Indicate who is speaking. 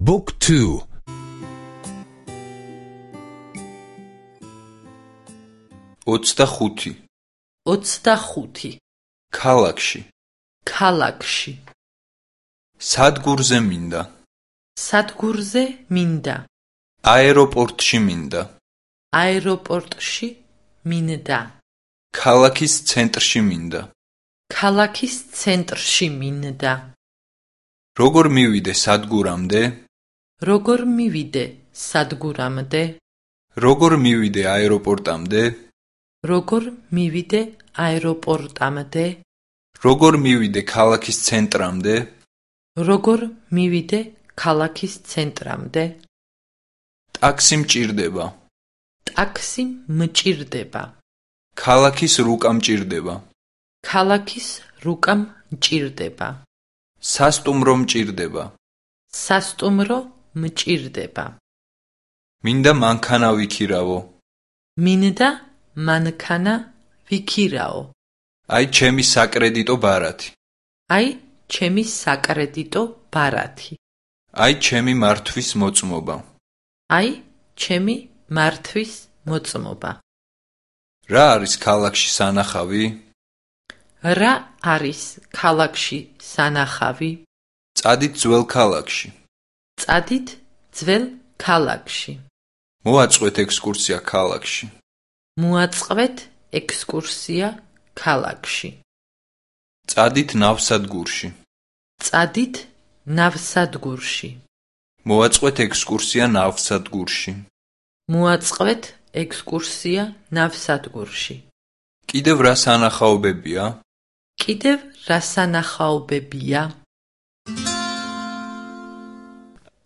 Speaker 1: Book 2
Speaker 2: 25
Speaker 3: 25
Speaker 2: ქალაქში.
Speaker 3: ქალაქში.
Speaker 2: სადგურზე მინდა.
Speaker 3: სადგურზე მინდა.
Speaker 2: აეროპორტში მინდა.
Speaker 3: აეროპორტში მინდა.
Speaker 2: ქალაქის ცენტრში მინდა.
Speaker 3: ქალაქის ცენტრში მინდა.
Speaker 2: როგორ მივიდე სადგურამდე
Speaker 3: როგორ მივიდე სადგურამდე?
Speaker 2: როგორ მივიდე აეროპორტამდე?
Speaker 3: როგორ მივიდე აეროპორტამდე?
Speaker 2: როგორ მივიდე ქალაქის ცენტრამდე?
Speaker 3: როგორ მივიდე ქალაქის ცენტრამდე?
Speaker 2: ტაქსი მჭირდება.
Speaker 3: ტაქსი მჭირდება.
Speaker 2: ქალაქის რუკა მჭირდება
Speaker 3: ქალაქის რუკა მჭირდება
Speaker 2: სასტუმრო მჭირდება.
Speaker 3: სასტუმრო მჭირდება.
Speaker 2: მინდა მანქანა ვიქირავო.
Speaker 3: მინდა მანქანა ვიქირაო
Speaker 2: აი ჩემი საკრედიტო ბარათი.
Speaker 3: აი ჩემი საკრედიტო ბარათი.
Speaker 2: აი ჩემი მართვის მოწმობა.
Speaker 3: აი ჩემი მართვის მოწმობა.
Speaker 2: რა არის ქალაქში სანახავი?
Speaker 3: რა არის ქალაქში სანახავი?
Speaker 2: წადით ძველ ქალაქში
Speaker 3: წადით ძველ ქალაქში.
Speaker 2: მოაწყვეთ ექსკურსია ქალაქში.
Speaker 3: მოაწყვეთ ექსკურსია ქალაქში.
Speaker 2: წადით ნავსადგურში.
Speaker 3: წადით ნავსადგურში.
Speaker 2: მოაწყვეთ ექსკურსია ნავსადგურში.
Speaker 3: მოაწყვეთ ექსკურსია ნავსადგურში.
Speaker 2: კიდევ რა სანახაობებია
Speaker 3: კიდევ რა სანახაობებია